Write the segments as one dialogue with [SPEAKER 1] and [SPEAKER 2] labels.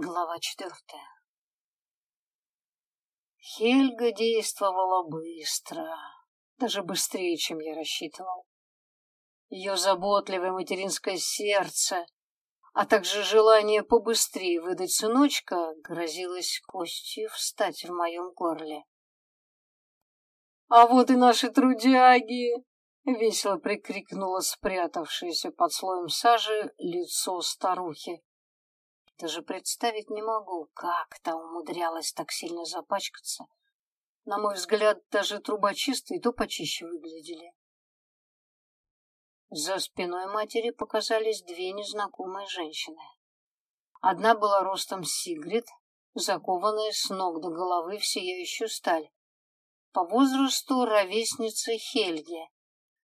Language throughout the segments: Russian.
[SPEAKER 1] Глава четвертая. Хельга действовала быстро, даже быстрее, чем я рассчитывал. Ее заботливое материнское сердце, а также желание побыстрее выдать сыночка, грозилось костью встать в моем горле. «А вот и наши трудяги!» — весело прикрикнула спрятавшееся под слоем сажи лицо старухи. Даже представить не могу, как та умудрялась так сильно запачкаться. На мой взгляд, даже трубочисты и то почище выглядели. За спиной матери показались две незнакомые женщины. Одна была ростом Сигрид, закованная с ног до головы в сияющую сталь. По возрасту ровесница Хельги.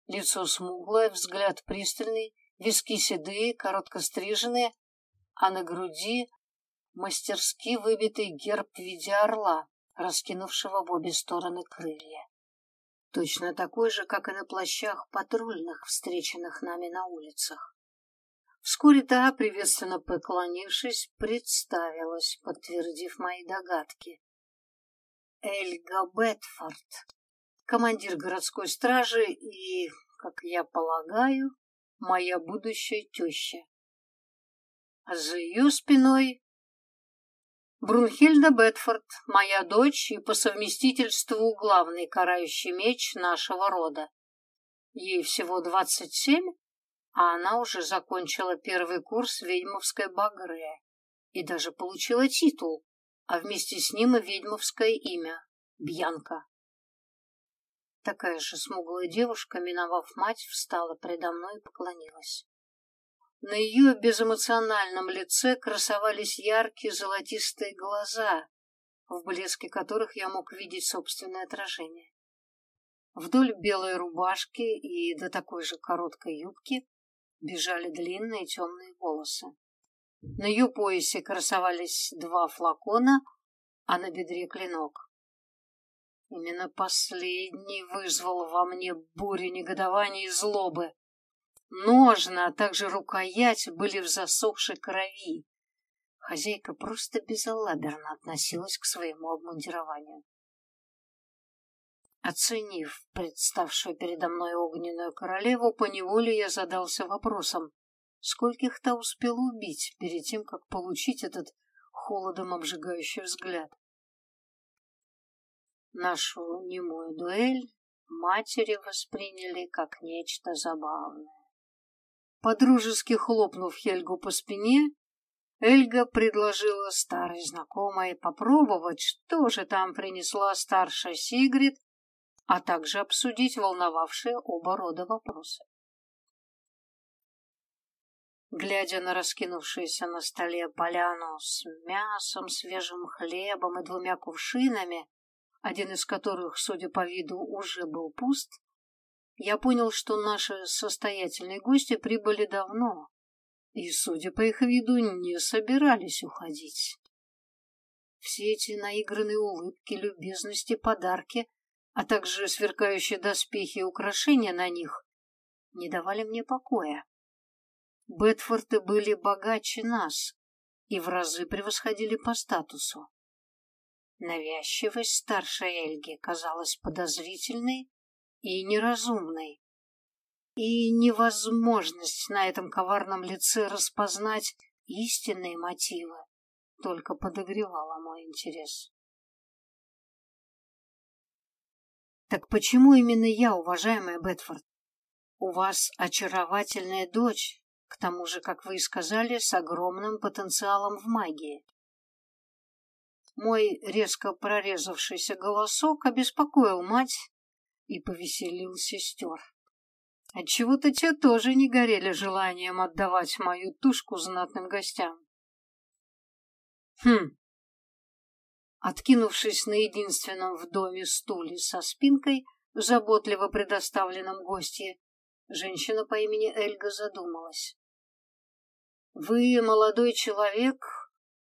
[SPEAKER 1] Лицо смуглое, взгляд пристальный, виски седые, коротко стриженные, а на груди мастерски выбитый герб в виде орла, раскинувшего в обе стороны крылья. Точно такой же, как и на плащах патрульных, встреченных нами на улицах. Вскоре та, приветственно поклонившись, представилась, подтвердив мои догадки. Эльга Бетфорд, командир городской стражи и, как я полагаю, моя будущая теща а за ее спиной Брунхильда Бетфорд, моя дочь и по совместительству главный карающий меч нашего рода. Ей всего двадцать семь, а она уже закончила первый курс ведьмовской багре и даже получила титул, а вместе с ним и ведьмовское имя — Бьянка. Такая же смуглая девушка, миновав мать, встала предо мной и поклонилась. На ее безэмоциональном лице красовались яркие золотистые глаза, в блеске которых я мог видеть собственное отражение. Вдоль белой рубашки и до такой же короткой юбки бежали длинные темные волосы. На ее поясе красовались два флакона, а на бедре клинок. Именно последний вызвал во мне бурю негодования и злобы. Ножны, а также рукоять были в засохшей крови. Хозяйка просто безалаберно относилась к своему обмундированию. Оценив представшую передо мной огненную королеву, поневоле я задался вопросом, скольких та успела убить перед тем, как получить этот холодом обжигающий взгляд. Нашу немую дуэль матери восприняли как нечто забавное. Подружески хлопнув Хельгу по спине, Эльга предложила старой знакомой попробовать, что же там принесла старшая Сигрид, а также обсудить волновавшие оба рода вопросы. Глядя на раскинувшуюся на столе поляну с мясом, свежим хлебом и двумя кувшинами, один из которых, судя по виду, уже был пуст, я понял, что наши состоятельные гости прибыли давно и, судя по их виду, не собирались уходить. Все эти наигранные улыбки, любезности, подарки, а также сверкающие доспехи и украшения на них не давали мне покоя. Бетфорты были богаче нас и в разы превосходили по статусу. Навязчивость старшей Эльги казалась подозрительной и неразумной. И невозможность на этом коварном лице распознать истинные мотивы только подогревала мой интерес. Так почему именно я, уважаемая Бетфорд? У вас очаровательная дочь, к тому же, как вы и сказали, с огромным потенциалом в магии. Мой резко прорезавшийся голосок обеспокоил мать и повеселил сестер. Отчего-то те тоже не горели желанием отдавать мою тушку знатным гостям. Хм. Откинувшись на единственном в доме стуле со спинкой, заботливо предоставленном гостье, женщина по имени Эльга задумалась. Вы, молодой человек,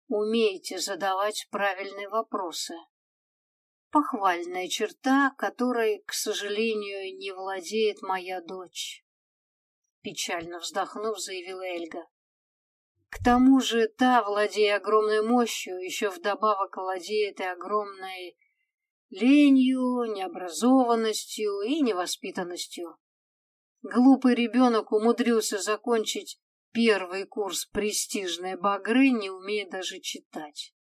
[SPEAKER 1] умеете задавать правильные вопросы похвальная черта, которой, к сожалению, не владеет моя дочь. Печально вздохнув, заявила Эльга. К тому же та, владея огромной мощью, еще вдобавок владеет и огромной ленью, необразованностью и невоспитанностью. Глупый ребенок умудрился закончить первый курс престижной багры, не умея даже читать.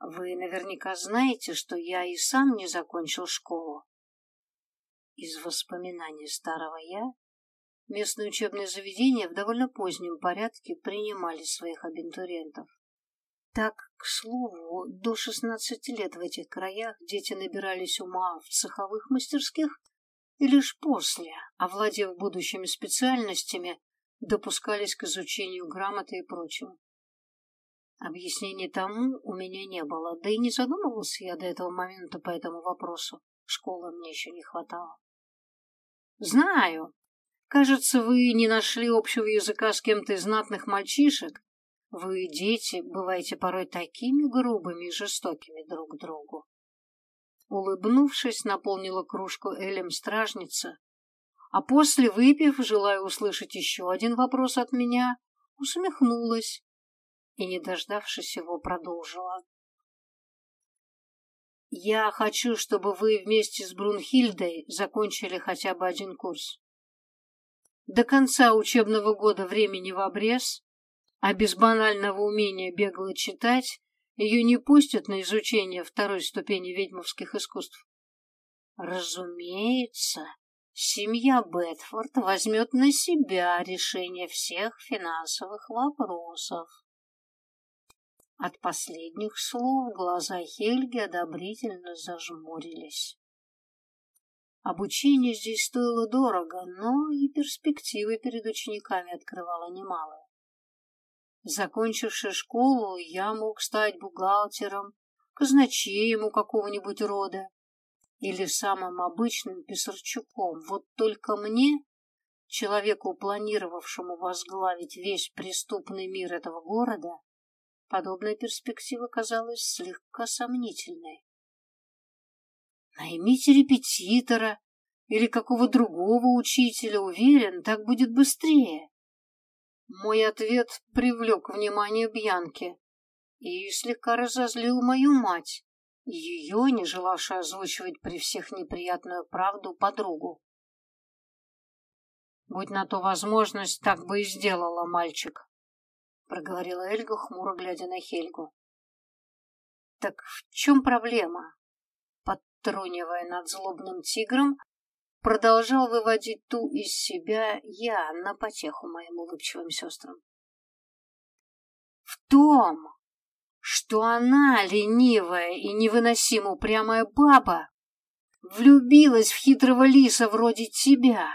[SPEAKER 1] Вы наверняка знаете, что я и сам не закончил школу. Из воспоминаний старого я местные учебные заведения в довольно позднем порядке принимали своих абитуриентов. Так, к слову, до 16 лет в этих краях дети набирались ума в цеховых мастерских и лишь после, овладев будущими специальностями, допускались к изучению грамоты и прочего. Объяснений тому у меня не было, да и не задумывался я до этого момента по этому вопросу. Школы мне еще не хватало. Знаю. Кажется, вы не нашли общего языка с кем-то из знатных мальчишек. Вы, дети, бываете порой такими грубыми и жестокими друг к другу. Улыбнувшись, наполнила кружку Элем стражница, а после, выпив, желая услышать еще один вопрос от меня, усмехнулась и, не дождавшись его, продолжила. «Я хочу, чтобы вы вместе с Брунхильдой закончили хотя бы один курс. До конца учебного года времени в обрез, а без банального умения бегло читать ее не пустят на изучение второй ступени ведьмовских искусств. Разумеется, семья Бетфорд возьмет на себя решение всех финансовых вопросов. От последних слов глаза Хельги одобрительно зажмурились. Обучение здесь стоило дорого, но и перспективы перед учениками открывало немалые. Закончивши школу, я мог стать бухгалтером, казначеем у какого-нибудь рода или самым обычным писарчуком. Вот только мне, человеку, планировавшему возглавить весь преступный мир этого города, Подобная перспектива казалась слегка сомнительной. Наймите репетитора или какого другого учителя, уверен, так будет быстрее. Мой ответ привлек внимание Бьянки и слегка разозлил мою мать, ее, не желавшую озвучивать при всех неприятную правду, подругу. Будь на то возможность, так бы и сделала мальчик проговорила Эльга, хмуро глядя на Хельгу. Так в чем проблема? Подтрунивая над злобным тигром, продолжал выводить ту из себя я на потеху моим улыбчивым сестрам. В том, что она, ленивая и невыносимо упрямая баба, влюбилась в хитрого лиса вроде тебя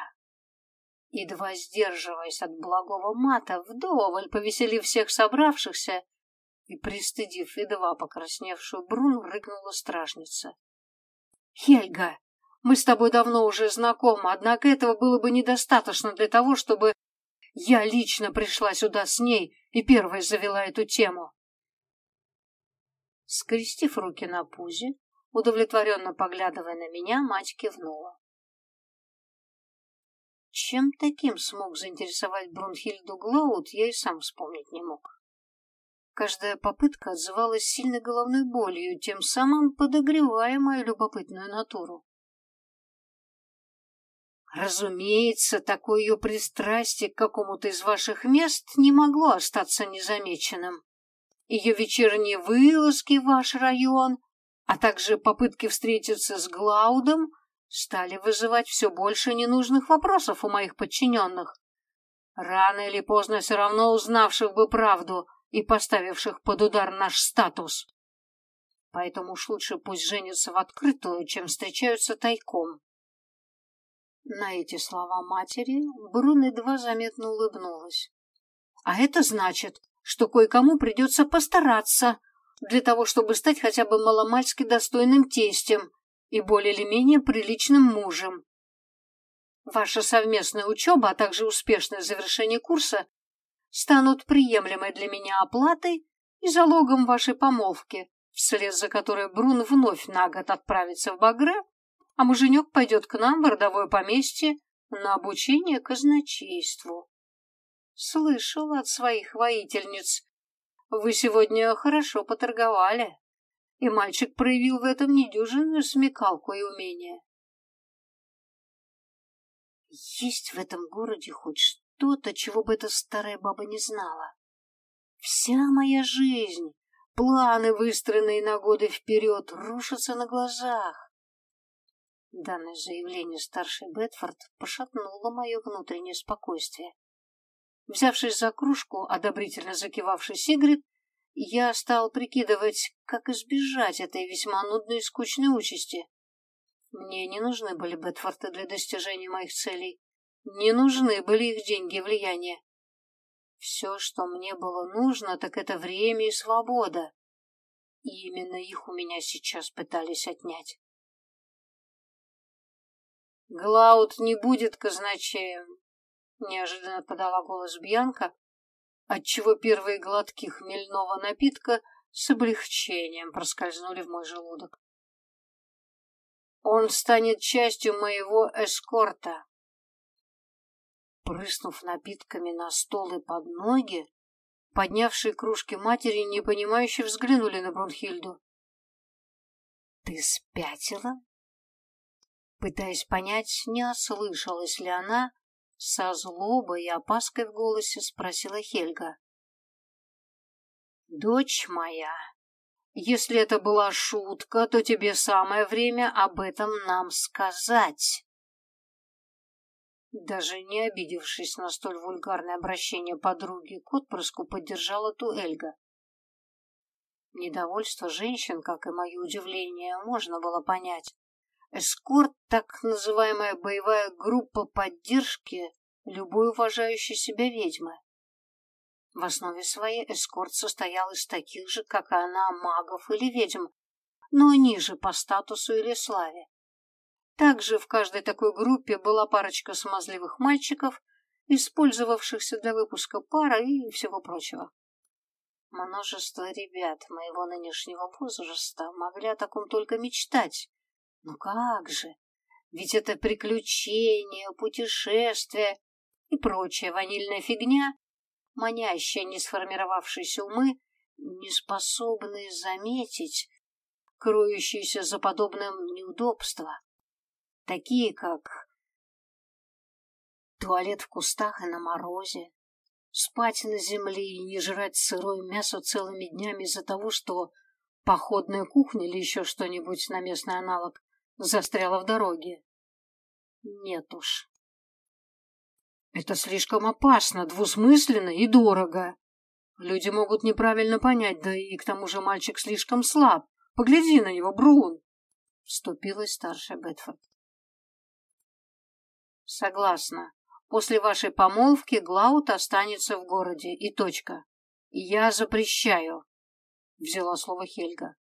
[SPEAKER 1] едва сдерживаясь от благого мата, вдоволь повеселив всех собравшихся, и, пристыдив едва покрасневшую Брун, рыкнула стражница. «Хельга, мы с тобой давно уже знакомы, однако этого было бы недостаточно для того, чтобы я лично пришла сюда с ней и первой завела эту тему». Скрестив руки на пузе, удовлетворенно поглядывая на меня, мать кивнула. Чем таким смог заинтересовать Брунхильду Глоуд, я и сам вспомнить не мог. Каждая попытка отзывалась сильной головной болью, тем самым подогревая мою любопытную натуру. Разумеется, такое ее пристрастие к какому-то из ваших мест не могло остаться незамеченным. Ее вечерние вылазки в ваш район, а также попытки встретиться с Глаудом — стали вызывать все больше ненужных вопросов у моих подчиненных, рано или поздно все равно узнавших бы правду и поставивших под удар наш статус. Поэтому уж лучше пусть женятся в открытую, чем встречаются тайком. На эти слова матери Брун едва заметно улыбнулась. А это значит, что кое-кому придется постараться для того, чтобы стать хотя бы маломальски достойным тестем и более или менее приличным мужем. Ваша совместная учеба, а также успешное завершение курса станут приемлемой для меня оплатой и залогом вашей помолвки, вслед за которой Брун вновь на год отправится в Багре, а муженек пойдет к нам в родовое поместье на обучение казначейству. Слышал от своих воительниц. Вы сегодня хорошо поторговали, и мальчик проявил в этом недюжинную смекалку и умение. Есть в этом городе хоть что-то, чего бы эта старая баба не знала. Вся моя жизнь, планы, выстроенные на годы вперед, рушатся на глазах. Данное заявление старшей Бетфорд пошатнуло мое внутреннее спокойствие. Взявшись за кружку, одобрительно закивавший Сигрид, я стал прикидывать, как избежать этой весьма нудной и скучной участи. Мне не нужны были Бетфорды для достижения моих целей. Не нужны были их деньги и влияние. Все, что мне было нужно, так это время и свобода. И именно их у меня сейчас пытались отнять. Глауд не будет казначеем, неожиданно подала голос Бьянка, отчего первые глотки хмельного напитка с облегчением проскользнули в мой желудок. Он станет частью моего эскорта. Прыснув напитками на стол и под ноги, поднявшие кружки матери непонимающе взглянули на Брунхильду. — Ты спятила? пытаясь понять, не ослышалась ли она, со злобой и опаской в голосе спросила Хельга. «Дочь моя, если это была шутка, то тебе самое время об этом нам сказать». Даже не обидевшись на столь вульгарное обращение подруги к отпрыску, поддержала ту Эльга. Недовольство женщин, как и мое удивление, можно было понять. Эскорт – так называемая боевая группа поддержки любой уважающей себя ведьмы. В основе своей эскорт состоял из таких же, как и она, магов или ведьм, но ниже по статусу или славе. Также в каждой такой группе была парочка смазливых мальчиков, использовавшихся для выпуска пара и всего прочего. Множество ребят моего нынешнего возраста могли о таком только мечтать, ну как же? Ведь это приключения, путешествия и прочая ванильная фигня, манящая несформировавшиеся умы, не способные заметить кроющиеся за подобным неудобства, такие как туалет в кустах и на морозе, спать на земле и не жрать сырое мясо целыми днями из-за того, что походная кухня или еще что-нибудь на местный аналог застряла в дороге. Нет уж. Это слишком опасно, двусмысленно и дорого. Люди могут неправильно понять, да и к тому же мальчик слишком слаб. Погляди на него, Брун. Вступилась старшая Бетфорд. Согласна. После вашей помолвки Глаут останется в городе, и точка. Я запрещаю, взяла слово Хельга.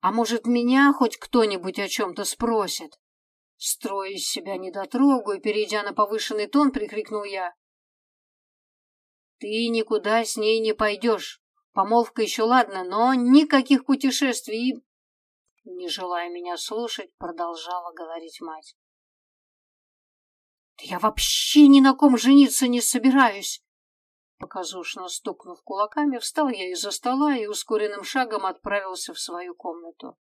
[SPEAKER 1] А может, меня хоть кто-нибудь о чем-то спросит? Строя из себя недотрогу и перейдя на повышенный тон, прикрикнул я. Ты никуда с ней не пойдешь. Помолвка еще ладно, но никаких путешествий. Не желая меня слушать, продолжала говорить мать. я вообще ни на ком жениться не собираюсь. Показушно стукнув кулаками, встал я из-за стола и ускоренным шагом отправился в свою комнату.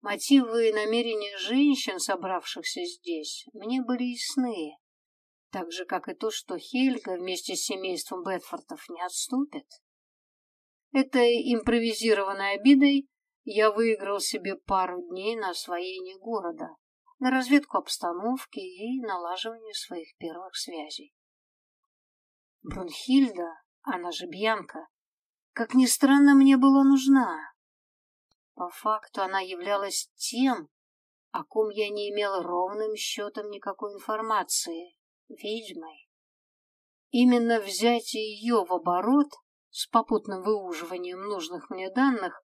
[SPEAKER 1] Мотивы и намерения женщин, собравшихся здесь, мне были ясны, так же, как и то, что Хельга вместе с семейством Бетфортов не отступит. Этой импровизированной обидой я выиграл себе пару дней на освоение города, на разведку обстановки и налаживание своих первых связей. Брунхильда, она же Бьянка, как ни странно, мне была нужна. По факту она являлась тем, о ком я не имела ровным счетом никакой информации, ведьмой. Именно взятие ее в оборот с попутным выуживанием нужных мне данных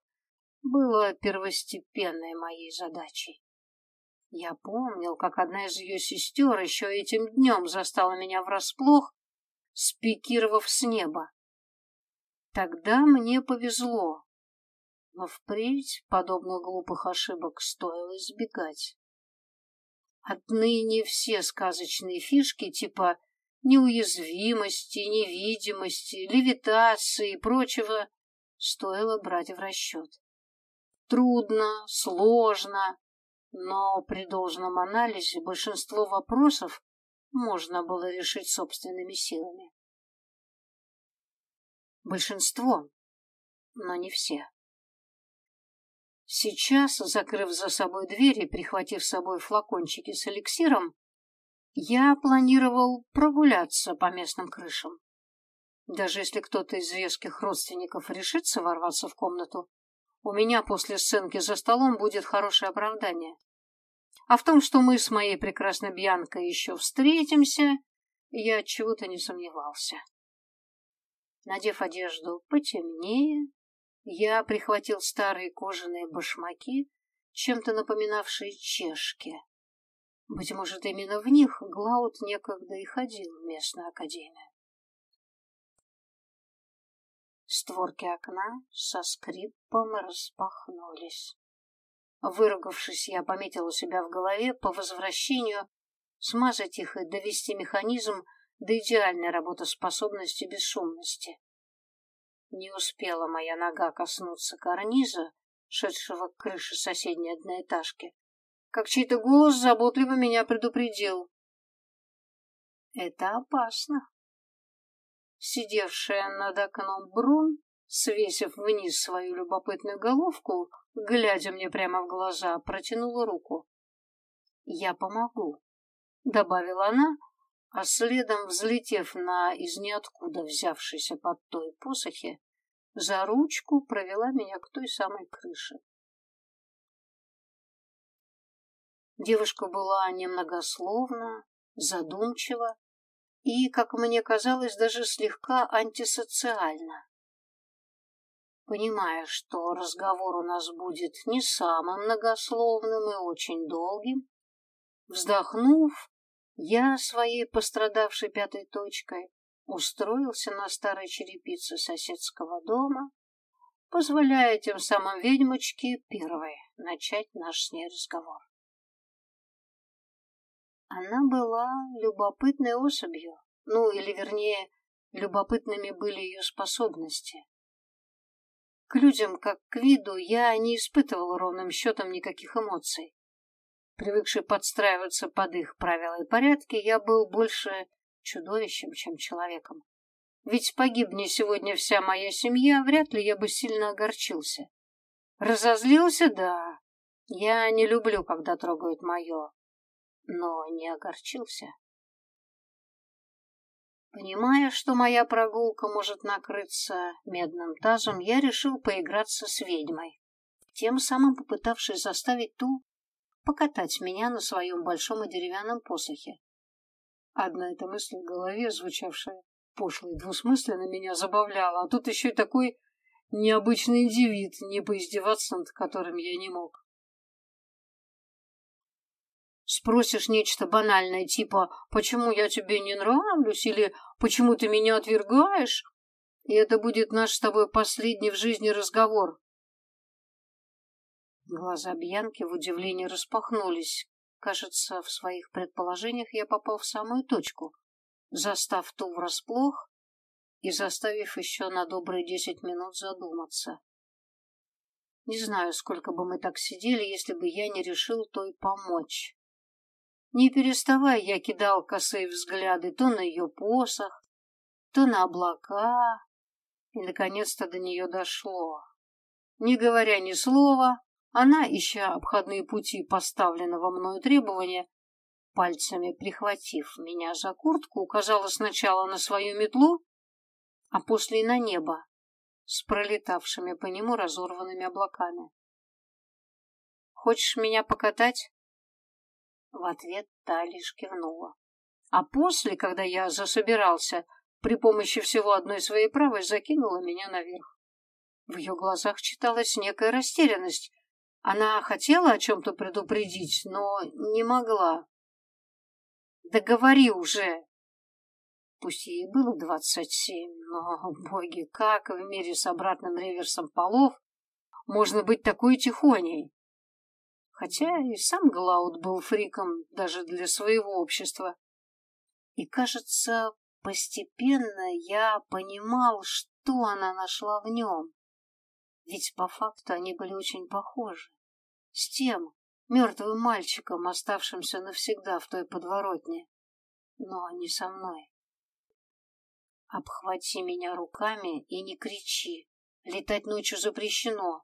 [SPEAKER 1] было первостепенной моей задачей. Я помнил, как одна из ее сестер еще этим днем застала меня врасплох спикировав с неба. Тогда мне повезло, но впредь подобных глупых ошибок стоило избегать. Отныне все сказочные фишки типа неуязвимости, невидимости, левитации и прочего стоило брать в расчет. Трудно, сложно, но при должном анализе большинство вопросов можно было решить собственными силами. Большинство, но не все. Сейчас, закрыв за собой дверь и прихватив с собой флакончики с эликсиром, я планировал прогуляться по местным крышам. Даже если кто-то из веских родственников решится ворваться в комнату, у меня после сценки за столом будет хорошее оправдание. А в том, что мы с моей прекрасной Бьянкой еще встретимся, я чего-то не сомневался. Надев одежду потемнее, я прихватил старые кожаные башмаки, чем-то напоминавшие чешки. Быть может, именно в них Глауд некогда и ходил в местную академию. Створки окна со скрипом распахнулись. Выругавшись, я пометил у себя в голове по возвращению смазать их и довести механизм до идеальной работоспособности и бесшумности. Не успела моя нога коснуться карниза, шедшего к крыше соседней одноэтажки, как чей-то голос заботливо меня предупредил. Это опасно. Сидевшая над окном Брун, свесив вниз свою любопытную головку, глядя мне прямо в глаза, протянула руку. «Я помогу», — добавила она, а следом, взлетев на из ниоткуда взявшейся под той посохи, за ручку провела меня к той самой крыше. Девушка была немногословна, задумчива и, как мне казалось, даже слегка антисоциальна. Понимая, что разговор у нас будет не самым многословным и очень долгим, вздохнув, я своей пострадавшей пятой точкой устроился на старой черепице соседского дома, позволяя тем самым ведьмочке первой начать наш с ней разговор. Она была любопытной особью, ну или вернее, любопытными были ее способности. К людям, как к виду, я не испытывал ровным счетом никаких эмоций. Привыкший подстраиваться под их правила и порядки, я был больше чудовищем, чем человеком. Ведь погибни сегодня вся моя семья, вряд ли я бы сильно огорчился. Разозлился, да. Я не люблю, когда трогают мое. Но не огорчился. Понимая, что моя прогулка может накрыться медным тазом, я решил поиграться с ведьмой, тем самым попытавшись заставить ту покатать меня на своем большом и деревянном посохе. Одна эта мысль в голове, звучавшая пошло и двусмысленно, меня забавляла, а тут еще и такой необычный индивид, не поиздеваться над которым я не мог. Спросишь нечто банальное, типа «почему я тебе не нравлюсь?» или «почему ты меня отвергаешь?» и это будет наш с тобой последний в жизни разговор. Глаза Бьянки в удивлении распахнулись. Кажется, в своих предположениях я попал в самую точку, застав ту врасплох и заставив еще на добрые десять минут задуматься. Не знаю, сколько бы мы так сидели, если бы я не решил той помочь. Не переставая, я кидал косые взгляды то на ее посох, то на облака, и наконец-то до нее дошло. Не говоря ни слова, она, ища обходные пути поставленного мною требования, пальцами прихватив меня за куртку, указала сначала на свою метлу, а после и на небо с пролетавшими по нему разорванными облаками. «Хочешь меня покатать?» В ответ та лишь кивнула. А после, когда я засобирался, при помощи всего одной своей правой закинула меня наверх. В ее глазах читалась некая растерянность, она хотела о чем-то предупредить, но не могла. Да уже! Пусть ей было двадцать семь, но, боги, как в мире с обратным реверсом полов можно быть такой тихоней? Хотя и сам Глауд был фриком даже для своего общества. И, кажется, постепенно я понимал, что она нашла в нем. Ведь по факту они были очень похожи. С тем мертвым мальчиком, оставшимся навсегда в той подворотне. Но не со мной. Обхвати меня руками и не кричи. Летать ночью запрещено.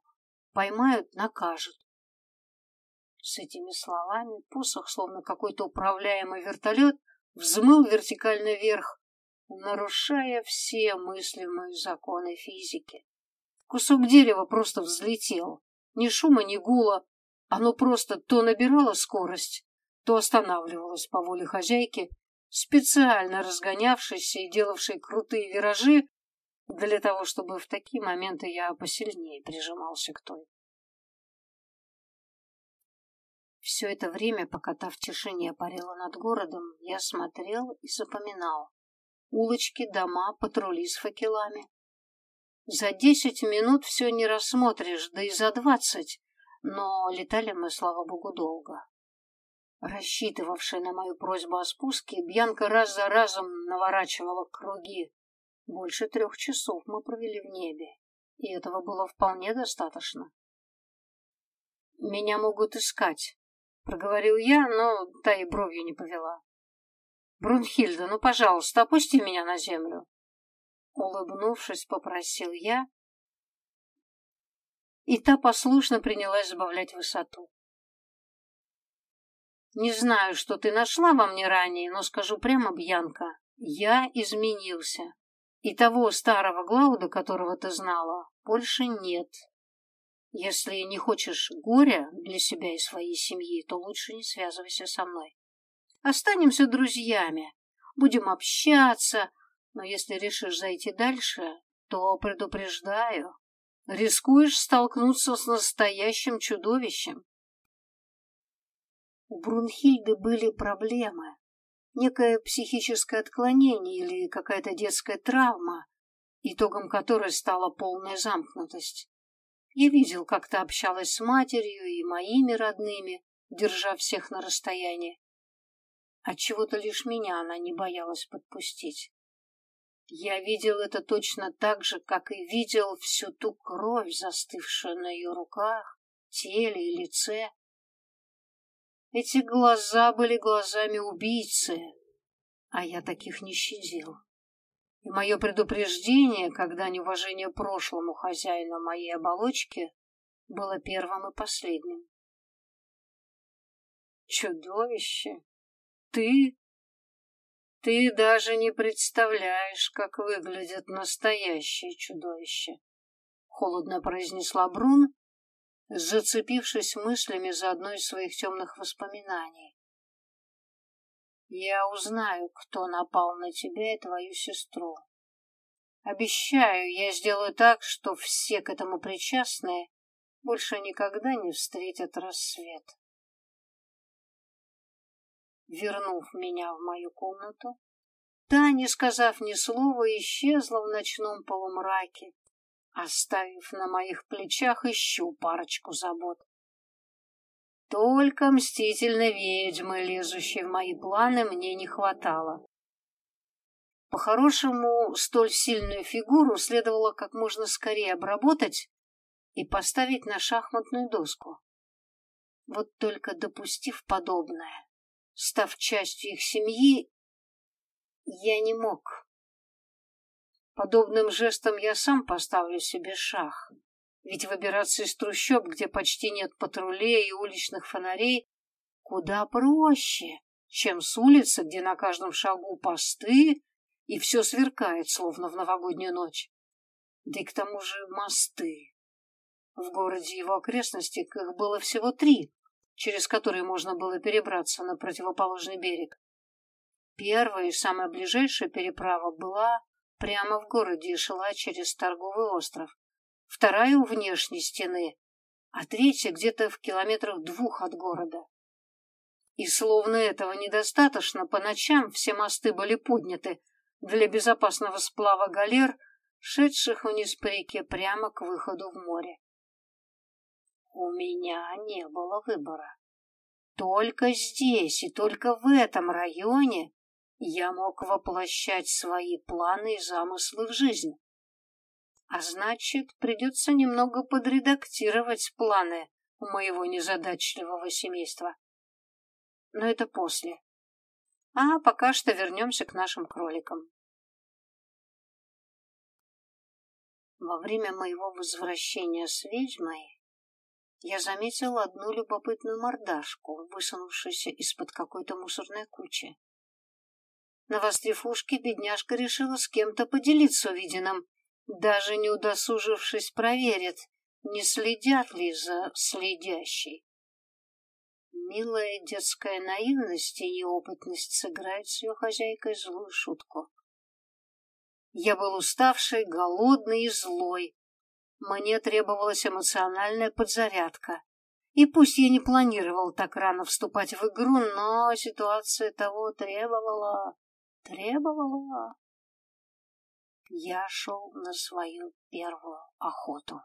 [SPEAKER 1] Поймают — накажут. С этими словами посох, словно какой-то управляемый вертолет, взмыл вертикально вверх, нарушая все мыслимые законы физики. Кусок дерева просто взлетел. Ни шума, ни гула. Оно просто то набирало скорость, то останавливалось по воле хозяйки, специально разгонявшейся и делавшей крутые виражи для того, чтобы в такие моменты я посильнее прижимался к той. Все это время, пока та в тишине парила над городом, я смотрел и запоминал. Улочки, дома, патрули с факелами. За десять минут все не рассмотришь, да и за двадцать, но летали мы, слава богу, долго. Рассчитывавшая на мою просьбу о спуске, Бьянка раз за разом наворачивала круги. Больше трех часов мы провели в небе, и этого было вполне достаточно. «Меня могут искать», — проговорил я, но та и бровью не повела. «Брунхильда, ну, пожалуйста, опусти меня на землю!» Улыбнувшись, попросил я, и та послушно принялась сбавлять высоту. «Не знаю, что ты нашла во мне ранее, но скажу прямо, Бьянка, я изменился, и того старого Глауда, которого ты знала, больше нет». Если не хочешь горя для себя и своей семьи, то лучше не связывайся со мной. Останемся друзьями, будем общаться, но если решишь зайти дальше, то предупреждаю, рискуешь столкнуться с настоящим чудовищем. У Брунхильды были проблемы, некое психическое отклонение или какая-то детская травма, итогом которой стала полная замкнутость. Я видел, как ты общалась с матерью и моими родными, держа всех на расстоянии. Отчего-то лишь меня она не боялась подпустить. Я видел это точно так же, как и видел всю ту кровь, застывшую на ее руках, теле и лице. Эти глаза были глазами убийцы, а я таких не щадил. И мое предупреждение, когда неуважение прошлому хозяину моей оболочки, было первым и последним. Чудовище! Ты? Ты даже не представляешь, как выглядит настоящее чудовище, холодно произнесла Брун, зацепившись мыслями за одно из своих темных воспоминаний. Я узнаю, кто напал на тебя и твою сестру. Обещаю, я сделаю так, что все к этому причастные больше никогда не встретят рассвет. Вернув меня в мою комнату, та, не сказав ни слова, исчезла в ночном полумраке, оставив на моих плечах еще парочку забот. Только мстительной ведьмы, лезущей в мои планы, мне не хватало. По-хорошему, столь сильную фигуру следовало как можно скорее обработать и поставить на шахматную доску. Вот только допустив подобное, став частью их семьи, я не мог. Подобным жестом я сам поставлю себе шах. Ведь выбираться из трущоб, где почти нет патрулей и уличных фонарей, куда проще, чем с улицы, где на каждом шагу посты, и все сверкает, словно в новогоднюю ночь. Да и к тому же мосты. В городе его окрестностях их было всего три, через которые можно было перебраться на противоположный берег. Первая и самая ближайшая переправа была прямо в городе и шла через торговый остров вторая у внешней стены, а третья где-то в километрах двух от города. И словно этого недостаточно, по ночам все мосты были подняты для безопасного сплава галер, шедших вниз по реке прямо к выходу в море. У меня не было выбора. Только здесь и только в этом районе я мог воплощать свои планы и замыслы в жизнь. А значит, придется немного подредактировать планы у моего незадачливого семейства. Но это после. А пока что вернемся к нашим кроликам. Во время моего возвращения с ведьмой я заметил одну любопытную мордашку, высунувшуюся из-под какой-то мусорной кучи. Навострив ушки, бедняжка решила с кем-то поделиться увиденным, даже не удосужившись проверить, не следят ли за следящей. Милая детская наивность и неопытность сыграют с ее хозяйкой злую шутку. Я был уставший, голодный и злой. Мне требовалась эмоциональная подзарядка. И пусть я не планировал так рано вступать в игру, но ситуация того требовала, требовала. Я шел на свою первую охоту.